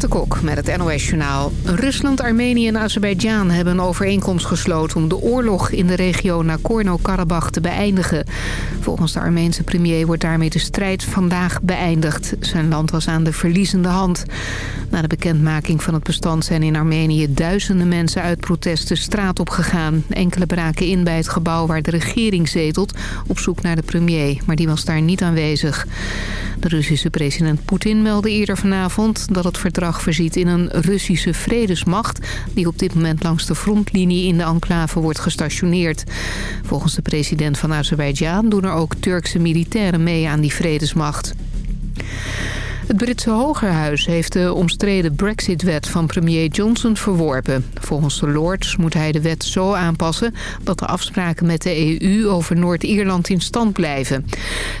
Renate met het NOS Journaal. Rusland, Armenië en Azerbeidzjan hebben een overeenkomst gesloten... om de oorlog in de regio Nagorno-Karabakh te beëindigen. Volgens de Armeense premier wordt daarmee de strijd vandaag beëindigd. Zijn land was aan de verliezende hand. Na de bekendmaking van het bestand zijn in Armenië duizenden mensen uit protest de straat opgegaan. Enkele braken in bij het gebouw waar de regering zetelt op zoek naar de premier. Maar die was daar niet aanwezig. De Russische president Poetin meldde eerder vanavond dat het verdrag voorziet in een Russische vredesmacht... die op dit moment langs de frontlinie in de enclave wordt gestationeerd. Volgens de president van Azerbeidzjan doen er ook Turkse militairen mee aan die vredesmacht. Het Britse Hogerhuis heeft de omstreden Brexit-wet van premier Johnson verworpen. Volgens de Lords moet hij de wet zo aanpassen dat de afspraken met de EU over Noord-Ierland in stand blijven.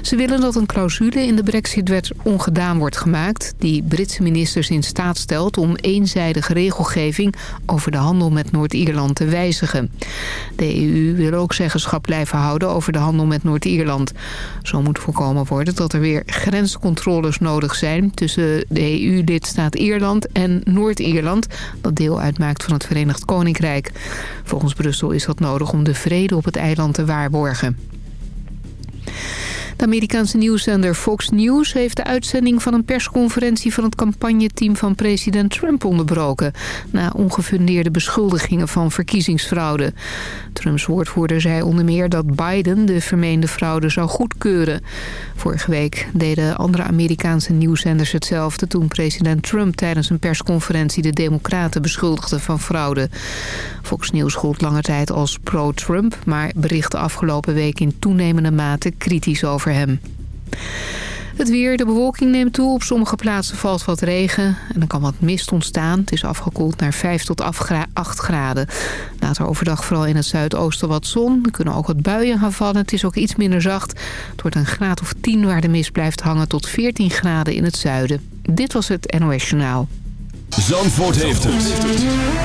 Ze willen dat een clausule in de Brexit-wet ongedaan wordt gemaakt... die Britse ministers in staat stelt om eenzijdige regelgeving over de handel met Noord-Ierland te wijzigen. De EU wil ook zeggenschap blijven houden over de handel met Noord-Ierland. Zo moet voorkomen worden dat er weer grenscontroles nodig zijn tussen de EU-lidstaat Ierland en Noord-Ierland... dat deel uitmaakt van het Verenigd Koninkrijk. Volgens Brussel is dat nodig om de vrede op het eiland te waarborgen. De Amerikaanse nieuwszender Fox News heeft de uitzending van een persconferentie van het campagneteam van president Trump onderbroken. Na ongefundeerde beschuldigingen van verkiezingsfraude. Trumps woordvoerder zei onder meer dat Biden de vermeende fraude zou goedkeuren. Vorige week deden andere Amerikaanse nieuwszenders hetzelfde toen president Trump tijdens een persconferentie de democraten beschuldigde van fraude. Fox News gold lange tijd als pro-Trump, maar berichtte afgelopen week in toenemende mate kritisch over hem. Het weer, de bewolking neemt toe. Op sommige plaatsen valt wat regen en er kan wat mist ontstaan. Het is afgekoeld naar 5 tot 8 graden. Later overdag vooral in het zuidoosten wat zon. Er kunnen ook wat buien gaan vallen. Het is ook iets minder zacht. Het wordt een graad of 10 waar de mist blijft hangen tot 14 graden in het zuiden. Dit was het NOS Journaal. Zandvoort heeft het.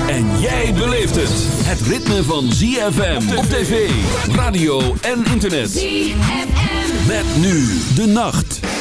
En jij beleeft het. Het ritme van ZFM op tv, radio en internet. ZFM. Met nu de nacht.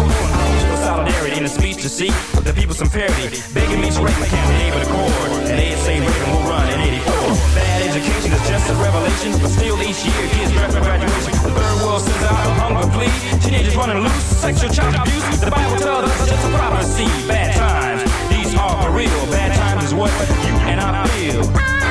solidarity in a speech to seek the people some parity. Begging me to break my campaign with accord. And they say Reagan will run in 84. Bad education is just a revelation, but still each year kids draft for graduation. The third world sends out a hunger plea. Teenagers running loose, sexual child abuse. The Bible tells us it's just a prophecy. Bad times, these are for real. Bad times is what you and I feel.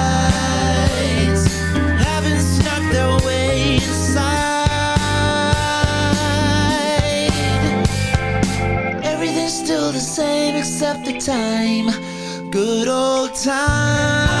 the same except the time. Good old time.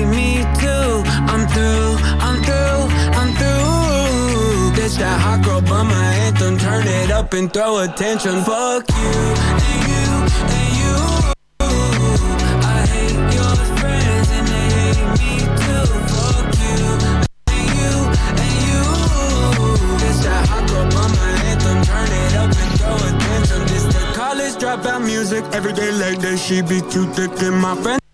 This that hot girl bummer anthem. Turn it up and throw attention. Fuck you and you and you. I hate your friends and they hate me too. Fuck you and you and you. That hot girl bummer anthem. Turn it up and throw attention. This college dropout music. Every day like that, she be too thick and my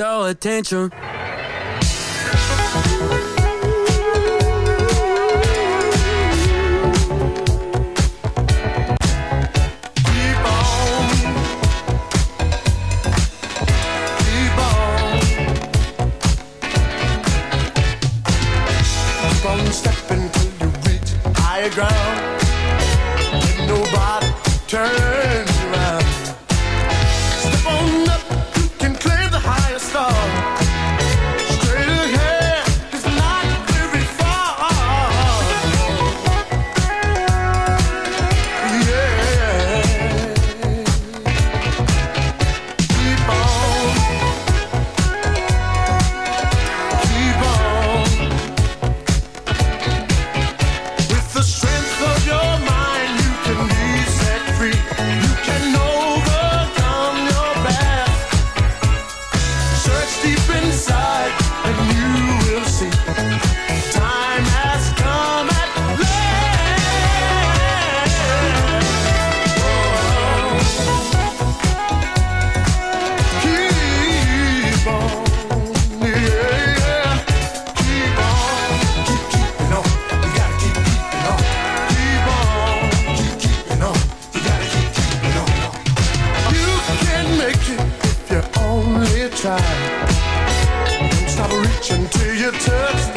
throw attention. Try. Don't stop reaching till you touch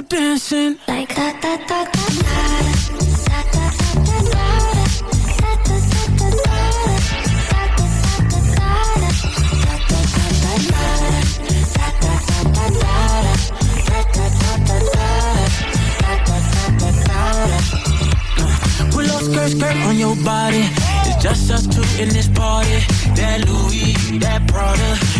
you dancing like da da da da da. Skirt, skirt on your body. It's just us two in this party. That Louis, that Prada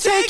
Take